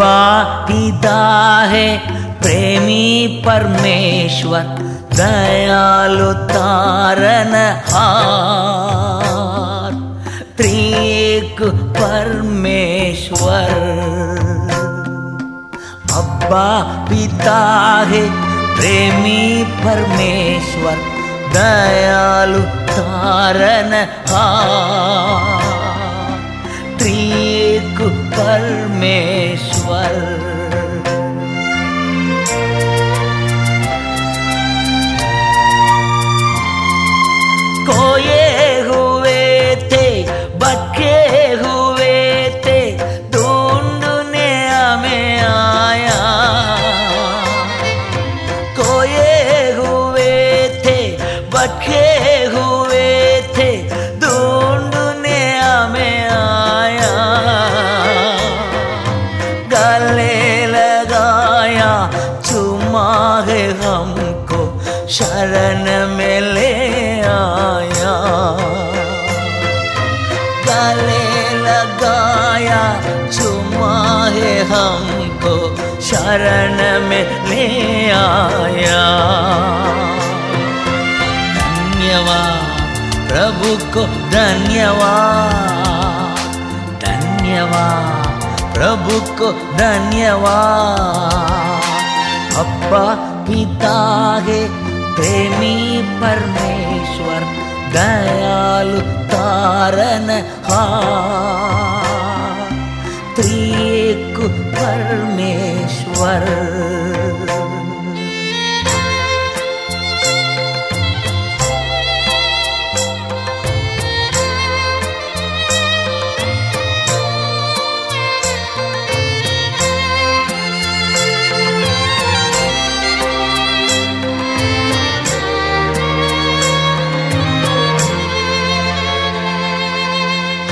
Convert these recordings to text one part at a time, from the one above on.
पिता है, प्रेमी परमेश्वर, दयालु तारन हार त्रिक परमेश्वर। अब्बा पिता है, प्रेमी परमेश्वर, दयालु तारन त्रिक परमेश्वर। 关。शरण में ले आया। गले लगाया चुमा है हमको, शरण में ले आया। धन्यवाद प्रभु को धन्यवाद धन्यवाद प्रभु को धन्यवाद अब्बा पिता है प्रेमी परमेश्वर दयालु हार। त्रिएक परमेश्वर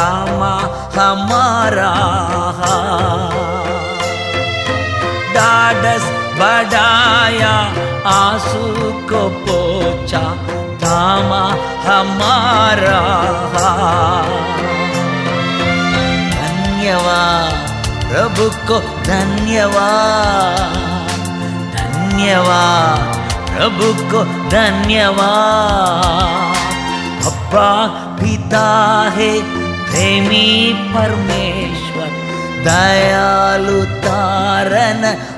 दामा हमारा डाडस बढ़ाया आँसू को पोछा, धामा हमारा। धन्यवाद प्रभु को धन्यवाद धन्यवाद प्रभु को धन्यवाद अब्बा पिता है प्रेमी परमेश्वर दयालु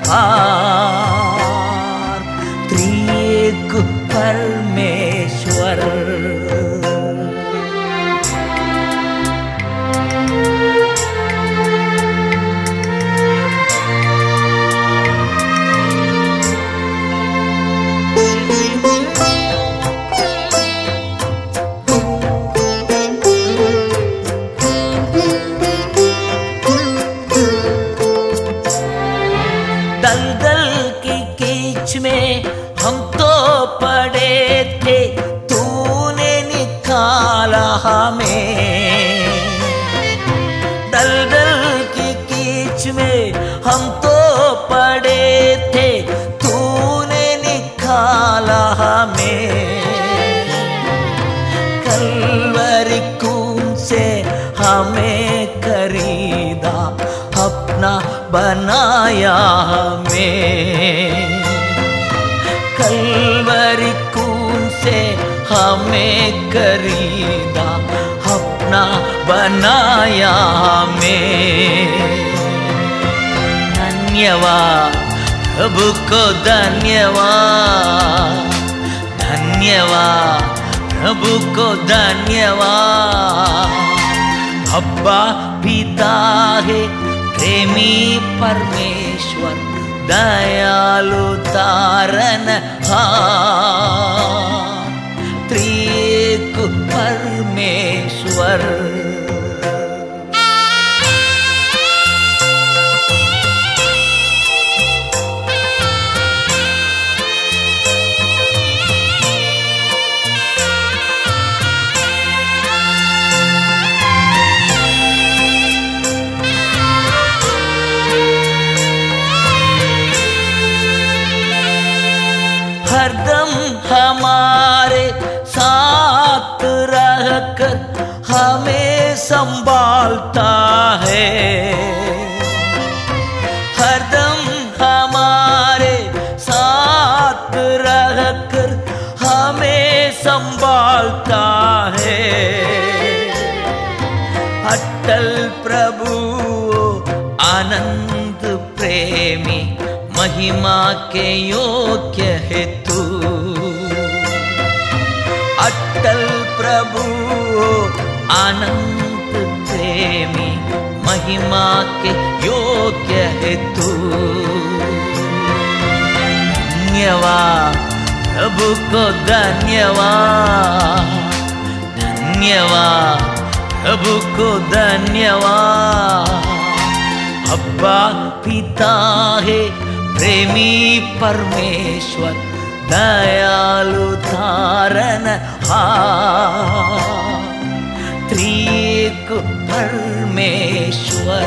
हार। त्रिएक परमेश्वर बनाया हमें। कलवरी खून से हमें खरीदा अपना बनाया हमें। धन्यवाद प्रभु को धन्यवाद धन्यवाद प्रभु को धन्यवाद अब्बा पिता है प्रेमी परमेश्वर दयालु तारन हार त्रिएक परमेश्वर संभालता है। हरदम हमारे साथ रहकर हमें संभालता है। अटल प्रभु आनंद प्रेमी, महिमा के योग्य है तू अटल प्रभु आनंद प्रेमी, महिमा के योग्य है तू धन्यवाद प्रभु को धन्यवाद धन्यवाद प्रभु को धन्यवाद अब्बा पिता है, प्रेमी परमेश्वर, दयालु तारन त्रिएक परमेश्वर।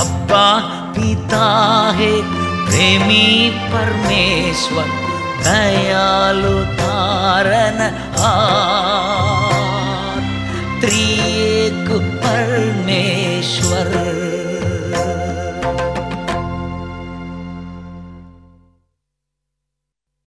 अब्बा पिता है प्रेमी परमेश्वर दयालु तारन त्रिएक